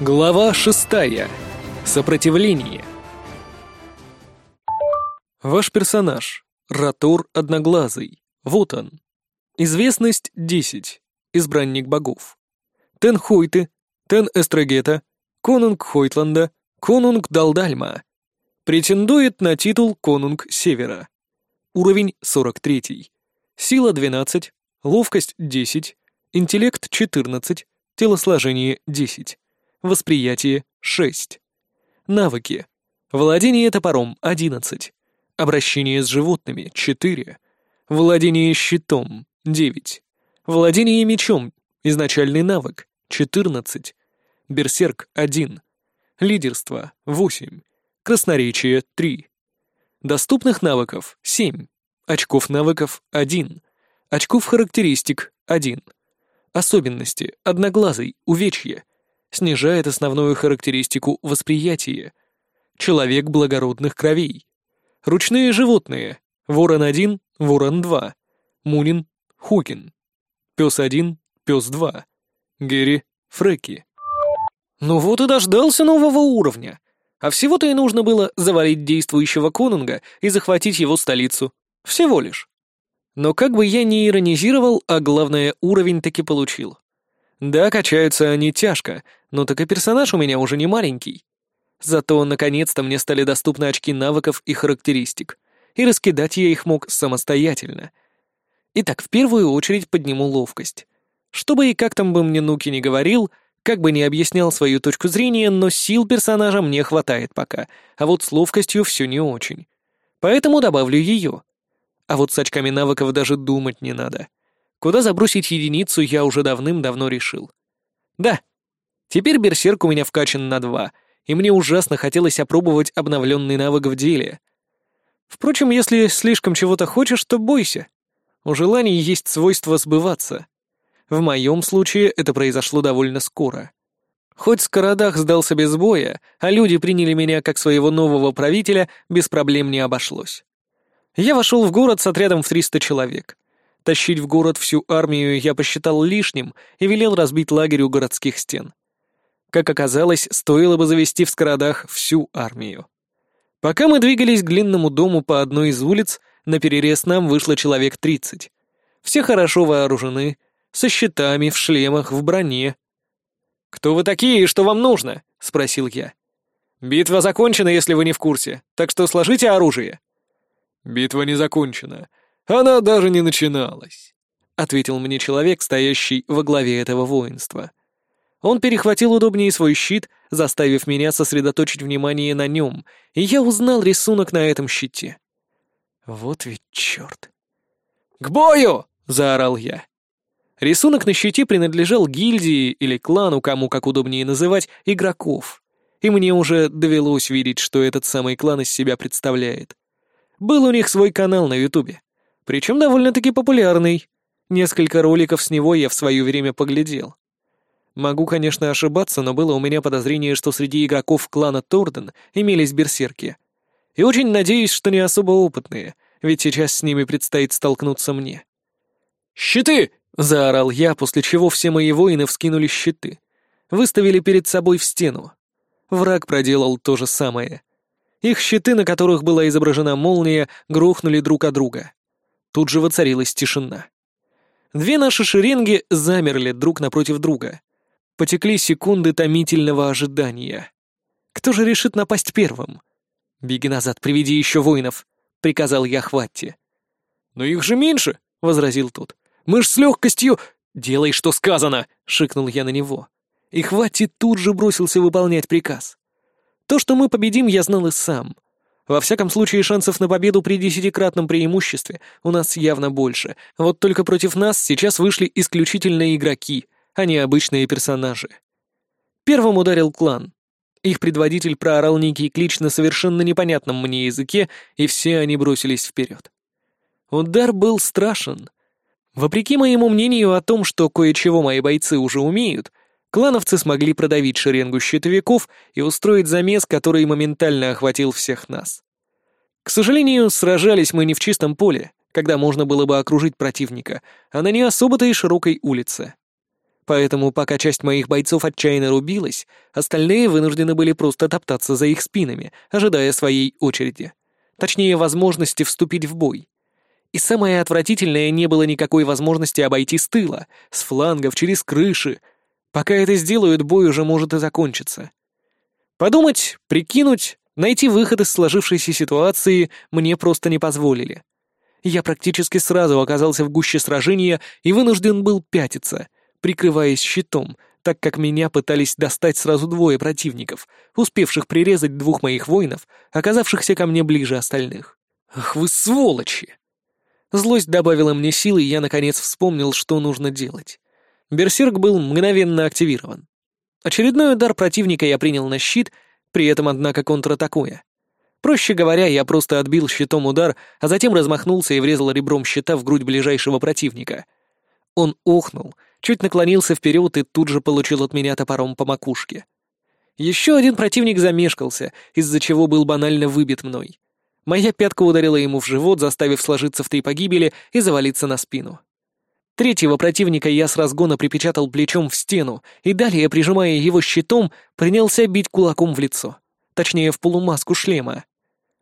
Глава 6. Сопротивление. Ваш персонаж. Ратор Одноглазый. Вот он. Известность 10. Избранник богов. Тен Хойты, Тен Эстрагета, Конунг Хойтланда, Конунг Далдальма. Претендует на титул Конунг Севера. Уровень 43. Сила 12, ловкость 10, интеллект 14, телосложение 10. Восприятие — 6. Навыки. Владение топором — 11. Обращение с животными — 4. Владение щитом — 9. Владение мечом — изначальный навык — 14. Берсерк — 1. Лидерство — 8. Красноречие — 3. Доступных навыков — 7. Очков навыков — 1. Очков характеристик — 1. Особенности — одноглазый, увечье — снижает основную характеристику восприятия. Человек благородных кровей. Ручные животные. Ворон-1, Ворон-2. Мунин, Хукин. Пёс-1, Пёс-2. Герри, Фреки. Ну вот и дождался нового уровня. А всего-то и нужно было завалить действующего конунга и захватить его столицу. Всего лишь. Но как бы я ни иронизировал, а главное, уровень таки получил. Да, качаются они тяжко, но так и персонаж у меня уже не маленький. Зато, наконец-то, мне стали доступны очки навыков и характеристик, и раскидать я их мог самостоятельно. Итак, в первую очередь подниму ловкость. Чтобы и как там бы мне Нуки не говорил, как бы не объяснял свою точку зрения, но сил персонажа мне хватает пока, а вот с ловкостью все не очень. Поэтому добавлю ее. А вот с очками навыков даже думать не надо. Куда забросить единицу, я уже давным-давно решил. Да, теперь берсерк у меня вкачан на два, и мне ужасно хотелось опробовать обновленный навык в деле. Впрочем, если слишком чего-то хочешь, то бойся. У желаний есть свойство сбываться. В моем случае это произошло довольно скоро. Хоть Скородах сдался без боя, а люди приняли меня как своего нового правителя, без проблем не обошлось. Я вошел в город с отрядом в 300 человек. Тащить в город всю армию я посчитал лишним и велел разбить лагерь у городских стен. Как оказалось, стоило бы завести в скородах всю армию. Пока мы двигались к длинному дому по одной из улиц, на перерез нам вышло человек тридцать. Все хорошо вооружены, со щитами, в шлемах, в броне. «Кто вы такие и что вам нужно?» — спросил я. «Битва закончена, если вы не в курсе, так что сложите оружие». «Битва не закончена, она даже не начиналась», — ответил мне человек, стоящий во главе этого воинства. Он перехватил удобнее свой щит, заставив меня сосредоточить внимание на нем, и я узнал рисунок на этом щите. Вот ведь черт. «К бою!» — заорал я. Рисунок на щите принадлежал гильдии или клану, кому как удобнее называть, игроков. И мне уже довелось видеть, что этот самый клан из себя представляет. Был у них свой канал на Ютубе. Причем довольно-таки популярный. Несколько роликов с него я в свое время поглядел. Могу, конечно, ошибаться, но было у меня подозрение, что среди игроков клана Торден имелись берсерки. И очень надеюсь, что не особо опытные, ведь сейчас с ними предстоит столкнуться мне. «Щиты!» — заорал я, после чего все мои воины вскинули щиты. Выставили перед собой в стену. Враг проделал то же самое. Их щиты, на которых была изображена молния, грохнули друг о друга. Тут же воцарилась тишина. Две наши шеренги замерли друг напротив друга. Потекли секунды томительного ожидания. Кто же решит напасть первым? «Беги назад, приведи еще воинов», — приказал я Хватте. «Но их же меньше», — возразил тот. «Мы ж с легкостью...» «Делай, что сказано!» — шикнул я на него. И Хватте тут же бросился выполнять приказ. То, что мы победим, я знал и сам. Во всяком случае, шансов на победу при десятикратном преимуществе у нас явно больше. Вот только против нас сейчас вышли исключительно игроки, а не обычные персонажи. Первым ударил клан. Их предводитель проорал некий клич на совершенно непонятном мне языке, и все они бросились вперед. Удар был страшен. Вопреки моему мнению о том, что кое-чего мои бойцы уже умеют, клановцы смогли продавить шеренгу щитовиков и устроить замес, который моментально охватил всех нас. К сожалению, сражались мы не в чистом поле, когда можно было бы окружить противника, а на не особо-то и широкой улице. Поэтому, пока часть моих бойцов отчаянно рубилась, остальные вынуждены были просто топтаться за их спинами, ожидая своей очереди. Точнее, возможности вступить в бой. И самое отвратительное, не было никакой возможности обойти с тыла, с флангов, через крыши, Пока это сделают, бой уже может и закончиться. Подумать, прикинуть, найти выход из сложившейся ситуации мне просто не позволили. Я практически сразу оказался в гуще сражения и вынужден был пятиться, прикрываясь щитом, так как меня пытались достать сразу двое противников, успевших прирезать двух моих воинов, оказавшихся ко мне ближе остальных. «Ах вы сволочи!» Злость добавила мне силы, и я, наконец, вспомнил, что нужно делать. Берсерк был мгновенно активирован. Очередной удар противника я принял на щит, при этом, однако, контратакуя. Проще говоря, я просто отбил щитом удар, а затем размахнулся и врезал ребром щита в грудь ближайшего противника. Он охнул, чуть наклонился вперед и тут же получил от меня топором по макушке. Еще один противник замешкался, из-за чего был банально выбит мной. Моя пятка ударила ему в живот, заставив сложиться в три погибели и завалиться на спину. Третьего противника я с разгона припечатал плечом в стену и далее, прижимая его щитом, принялся бить кулаком в лицо. Точнее, в полумаску шлема.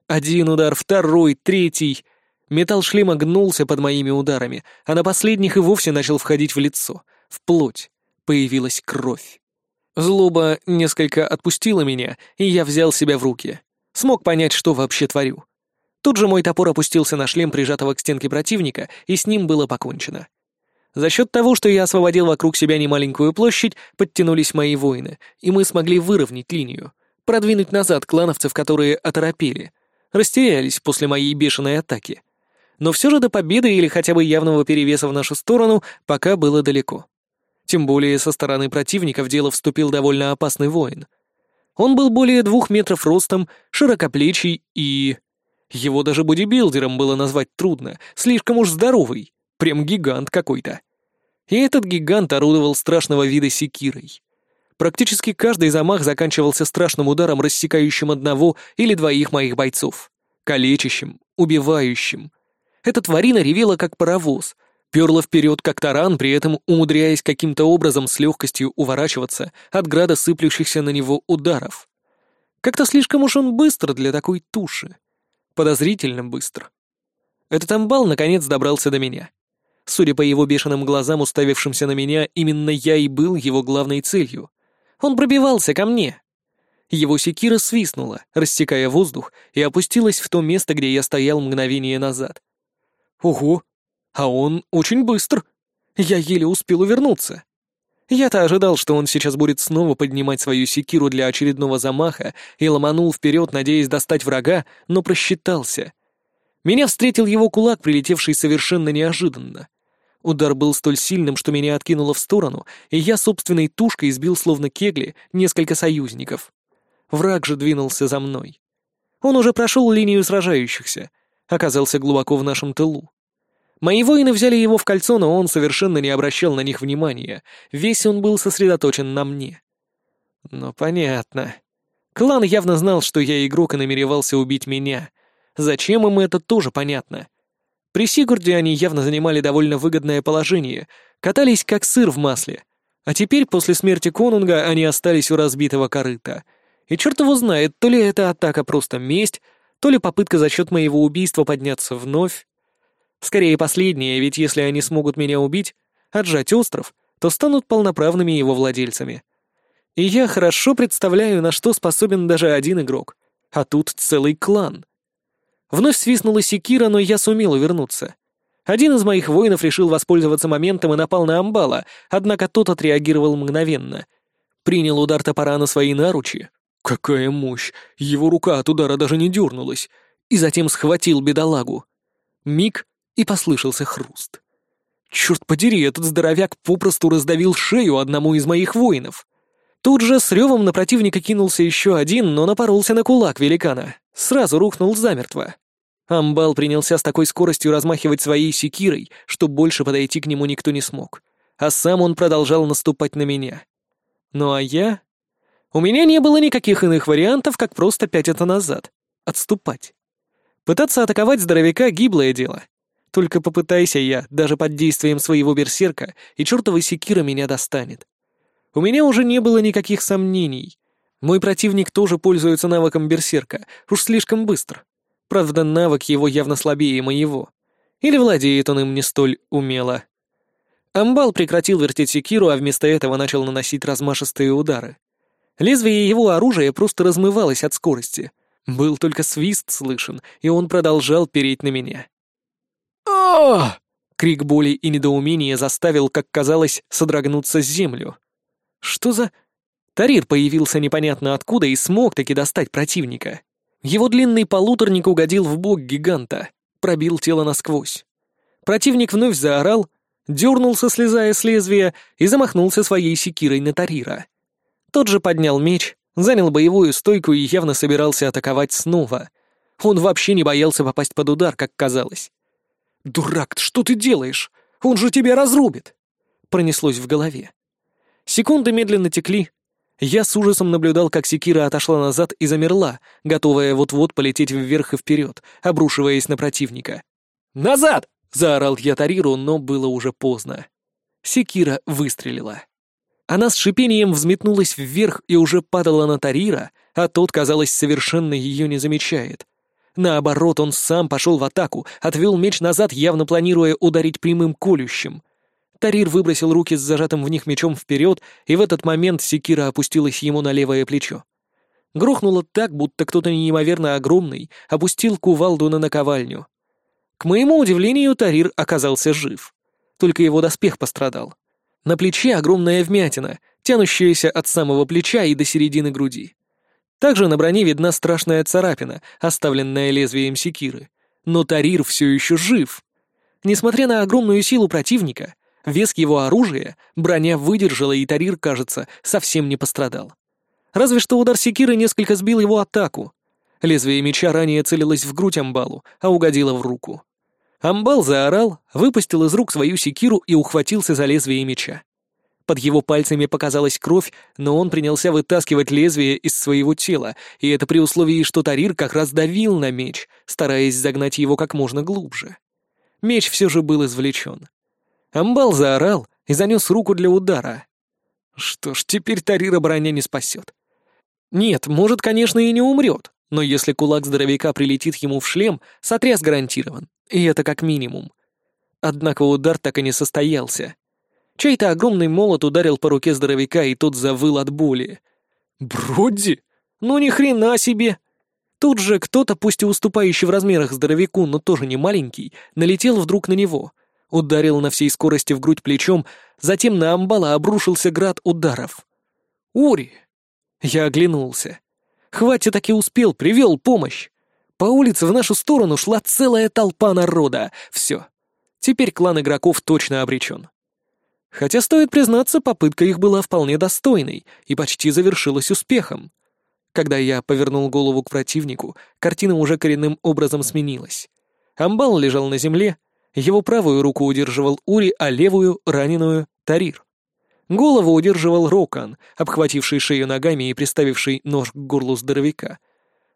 Один удар, второй, третий. Металл шлема гнулся под моими ударами, а на последних и вовсе начал входить в лицо, в плоть. Появилась кровь. Злоба несколько отпустила меня, и я взял себя в руки. Смог понять, что вообще творю. Тут же мой топор опустился на шлем, прижатого к стенке противника, и с ним было покончено. За счет того, что я освободил вокруг себя немаленькую площадь, подтянулись мои воины, и мы смогли выровнять линию, продвинуть назад клановцев, которые оторопели, растерялись после моей бешеной атаки. Но все же до победы или хотя бы явного перевеса в нашу сторону пока было далеко. Тем более со стороны противника в дело вступил довольно опасный воин. Он был более двух метров ростом, широкоплечий и... Его даже бодибилдером было назвать трудно, слишком уж здоровый. Прям гигант какой-то. И этот гигант орудовал страшного вида секирой. Практически каждый замах заканчивался страшным ударом, рассекающим одного или двоих моих бойцов. Калечащим, убивающим. Эта тварина ревела, как паровоз, перла вперед, как таран, при этом умудряясь каким-то образом с легкостью уворачиваться от града сыплющихся на него ударов. Как-то слишком уж он быстро для такой туши. Подозрительно быстро. Этот амбал, наконец, добрался до меня. Судя по его бешеным глазам, уставившимся на меня, именно я и был его главной целью. Он пробивался ко мне. Его секира свистнула, рассекая воздух, и опустилась в то место, где я стоял мгновение назад. Ого! А он очень быстр! Я еле успел увернуться. Я-то ожидал, что он сейчас будет снова поднимать свою секиру для очередного замаха и ломанул вперед, надеясь достать врага, но просчитался. Меня встретил его кулак, прилетевший совершенно неожиданно. Удар был столь сильным, что меня откинуло в сторону, и я собственной тушкой избил словно кегли несколько союзников. Враг же двинулся за мной. Он уже прошел линию сражающихся, оказался глубоко в нашем тылу. Мои воины взяли его в кольцо, но он совершенно не обращал на них внимания, весь он был сосредоточен на мне. Но понятно. Клан явно знал, что я игрок и намеревался убить меня. Зачем им это, тоже понятно. При Сигурде они явно занимали довольно выгодное положение, катались как сыр в масле. А теперь, после смерти Конунга, они остались у разбитого корыта. И черт его знает, то ли эта атака просто месть, то ли попытка за счет моего убийства подняться вновь. Скорее последнее, ведь если они смогут меня убить, отжать остров, то станут полноправными его владельцами. И я хорошо представляю, на что способен даже один игрок. А тут целый клан — Вновь свистнула секира, но я сумел увернуться. Один из моих воинов решил воспользоваться моментом и напал на амбала, однако тот отреагировал мгновенно. Принял удар топора на свои наручи. Какая мощь! Его рука от удара даже не дернулась. И затем схватил бедолагу. Миг, и послышался хруст. Черт подери, этот здоровяк попросту раздавил шею одному из моих воинов. Тут же с ревом на противника кинулся еще один, но напоролся на кулак великана. Сразу рухнул замертво. Амбал принялся с такой скоростью размахивать своей секирой, что больше подойти к нему никто не смог, а сам он продолжал наступать на меня. Ну а я... У меня не было никаких иных вариантов, как просто пятиться назад, отступать. Пытаться атаковать здоровяка — гиблое дело. Только попытайся я, даже под действием своего берсерка, и чертова секира меня достанет. У меня уже не было никаких сомнений. Мой противник тоже пользуется навыком берсерка, уж слишком быстро. Правда, навык его явно слабее моего. Или владеет он им не столь умело. Амбал прекратил вертеть секиру, а вместо этого начал наносить размашистые удары. Лезвие его оружия просто размывалось от скорости. Был только свист слышен, и он продолжал переть на меня. «Ах!» Крик боли и недоумения заставил, как казалось, содрогнуться с землю. Что за... Тарир появился непонятно откуда и смог таки достать противника. Его длинный полуторник угодил в бок гиганта, пробил тело насквозь. Противник вновь заорал, дернулся, слезая с лезвия, и замахнулся своей секирой на Тарира. Тот же поднял меч, занял боевую стойку и явно собирался атаковать снова. Он вообще не боялся попасть под удар, как казалось. «Дурак, что ты делаешь? Он же тебя разрубит!» Пронеслось в голове. Секунды медленно текли, я с ужасом наблюдал, как секира отошла назад и замерла, готовая вот-вот полететь вверх и вперед, обрушиваясь на противника. «Назад!» — заорал я Тариру, но было уже поздно. Секира выстрелила. Она с шипением взметнулась вверх и уже падала на Тарира, а тот, казалось, совершенно ее не замечает. Наоборот, он сам пошел в атаку, отвел меч назад, явно планируя ударить прямым колющим — Тарир выбросил руки с зажатым в них мечом вперед, и в этот момент секира опустилась ему на левое плечо. Грохнуло так, будто кто-то неимоверно огромный опустил кувалду на наковальню. К моему удивлению, Тарир оказался жив. Только его доспех пострадал. На плече огромная вмятина, тянущаяся от самого плеча и до середины груди. Также на броне видна страшная царапина, оставленная лезвием секиры. Но Тарир все еще жив. Несмотря на огромную силу противника, Вес его оружия, броня выдержала, и Тарир, кажется, совсем не пострадал. Разве что удар секиры несколько сбил его атаку. Лезвие меча ранее целилось в грудь Амбалу, а угодило в руку. Амбал заорал, выпустил из рук свою секиру и ухватился за лезвие меча. Под его пальцами показалась кровь, но он принялся вытаскивать лезвие из своего тела, и это при условии, что Тарир как раз давил на меч, стараясь загнать его как можно глубже. Меч все же был извлечен. Амбал заорал и занёс руку для удара. Что ж, теперь Тарира броня не спасёт. Нет, может, конечно, и не умрёт, но если кулак здоровяка прилетит ему в шлем, сотряс гарантирован, и это как минимум. Однако удар так и не состоялся. Чей-то огромный молот ударил по руке здоровяка, и тот завыл от боли. «Бродди? Ну ни хрена себе!» Тут же кто-то, пусть и уступающий в размерах здоровяку, но тоже не маленький, налетел вдруг на него — ударил на всей скорости в грудь плечом, затем на амбала обрушился град ударов. «Ури!» Я оглянулся. «Хватит так и успел, привел помощь!» По улице в нашу сторону шла целая толпа народа. Все. Теперь клан игроков точно обречен. Хотя, стоит признаться, попытка их была вполне достойной и почти завершилась успехом. Когда я повернул голову к противнику, картина уже коренным образом сменилась. Амбал лежал на земле, его правую руку удерживал Ури, а левую, раненую, Тарир. Голову удерживал Рокан, обхвативший шею ногами и приставивший нож к горлу здоровяка.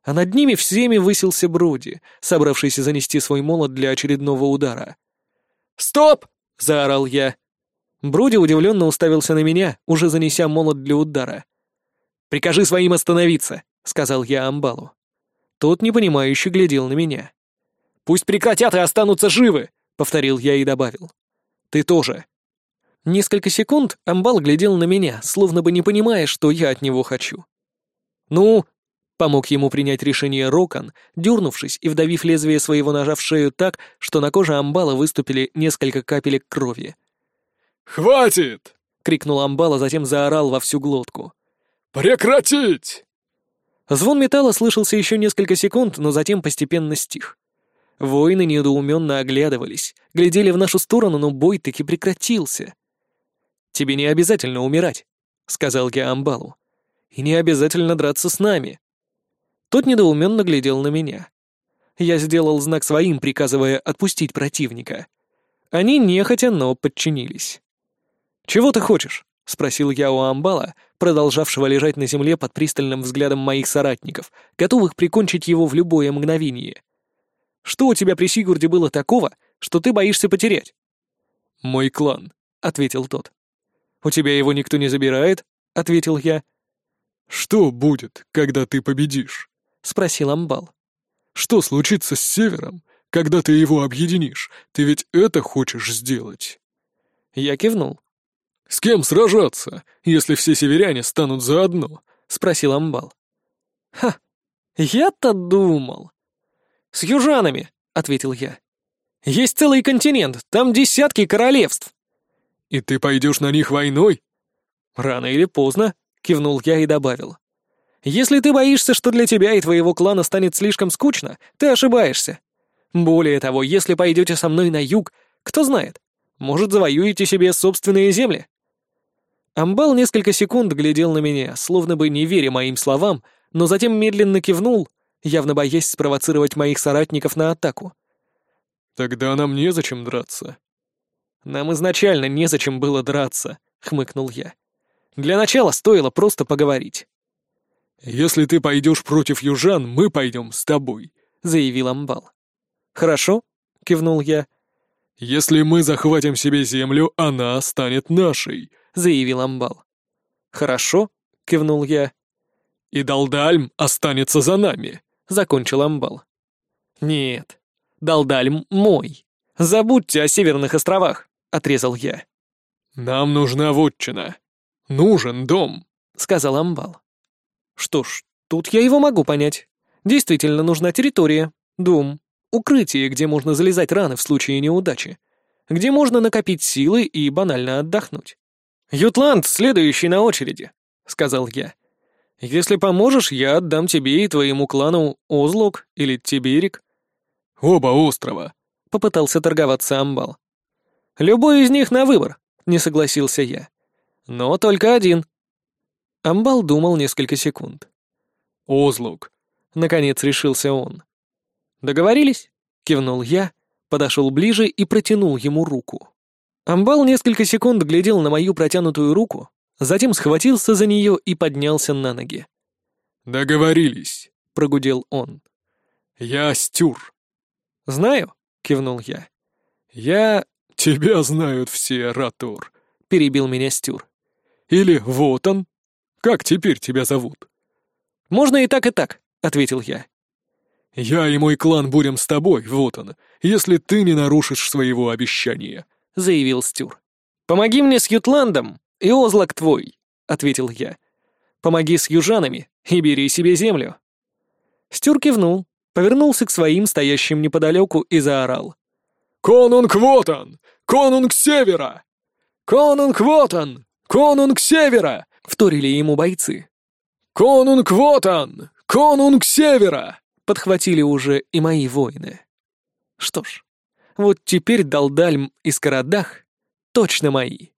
А над ними всеми высился Броди, собравшийся занести свой молот для очередного удара. «Стоп!» — заорал я. Броди удивленно уставился на меня, уже занеся молот для удара. «Прикажи своим остановиться», — сказал я Амбалу. Тот непонимающе глядел на меня. «Пусть прекратят и останутся живы!» повторил я и добавил. Ты тоже. Несколько секунд Амбал глядел на меня, словно бы не понимая, что я от него хочу. «Ну?» — помог ему принять решение Рокон, дернувшись и вдавив лезвие своего ножа в шею так, что на коже Амбала выступили несколько капелек крови. «Хватит!» — крикнул Амбала, затем заорал во всю глотку. «Прекратить!» Звон металла слышался еще несколько секунд, но затем постепенно стих. Воины недоуменно оглядывались, глядели в нашу сторону, но бой таки прекратился. «Тебе не обязательно умирать», — сказал я Амбалу. «И не обязательно драться с нами». Тот недоуменно глядел на меня. Я сделал знак своим, приказывая отпустить противника. Они нехотя, но подчинились. «Чего ты хочешь?» — спросил я у Амбала, продолжавшего лежать на земле под пристальным взглядом моих соратников, готовых прикончить его в любое мгновение. Что у тебя при Сигурде было такого, что ты боишься потерять?» «Мой клан», — ответил тот. «У тебя его никто не забирает?» — ответил я. «Что будет, когда ты победишь?» — спросил Амбал. «Что случится с Севером, когда ты его объединишь? Ты ведь это хочешь сделать?» Я кивнул. «С кем сражаться, если все северяне станут заодно?» — спросил Амбал. «Ха! Я-то думал!» С южанами», — ответил я. «Есть целый континент, там десятки королевств». «И ты пойдешь на них войной?» «Рано или поздно», — кивнул я и добавил. «Если ты боишься, что для тебя и твоего клана станет слишком скучно, ты ошибаешься. Более того, если пойдете со мной на юг, кто знает, может, завоюете себе собственные земли». Амбал несколько секунд глядел на меня, словно бы не веря моим словам, но затем медленно кивнул, явно боясь спровоцировать моих соратников на атаку. «Тогда нам незачем драться». «Нам изначально незачем было драться», — хмыкнул я. «Для начала стоило просто поговорить». «Если ты пойдешь против южан, мы пойдем с тобой», — заявил Амбал. «Хорошо», — кивнул я. «Если мы захватим себе землю, она станет нашей», — заявил Амбал. «Хорошо», — кивнул я. «И Далдальм останется за нами», закончил Амбал. «Нет, Далдаль мой. Забудьте о Северных островах», — отрезал я. «Нам нужна вотчина. Нужен дом», — сказал Амбал. «Что ж, тут я его могу понять. Действительно нужна территория, дом, укрытие, где можно залезать раны в случае неудачи, где можно накопить силы и банально отдохнуть. «Ютланд следующий на очереди», — сказал я, если поможешь, я отдам тебе и твоему клану Озлок или Тиберик». «Оба острова», — попытался торговаться Амбал. «Любой из них на выбор», — не согласился я. «Но только один». Амбал думал несколько секунд. Озлок. — наконец решился он. «Договорились?» — кивнул я, подошел ближе и протянул ему руку. Амбал несколько секунд глядел на мою протянутую руку, затем схватился за нее и поднялся на ноги. «Договорились», — прогудел он. «Я Стюр». «Знаю», — кивнул я. «Я...» «Тебя знают все, Ратор», — перебил меня Стюр. «Или вот он. Как теперь тебя зовут?» «Можно и так, и так», — ответил я. «Я и мой клан будем с тобой, вот он, если ты не нарушишь своего обещания», — заявил Стюр. «Помоги мне с Ютландом», «И озлак твой», — ответил я. «Помоги с южанами и бери себе землю». Стюр кивнул, повернулся к своим, стоящим неподалеку, и заорал. «Конунг Вотан! Конунг Севера! Конунг Вотан! Конунг Севера!» — вторили ему бойцы. «Конунг Вотан! Конунг Севера!» — подхватили уже и мои воины. Что ж, вот теперь Далдальм и Скородах точно мои.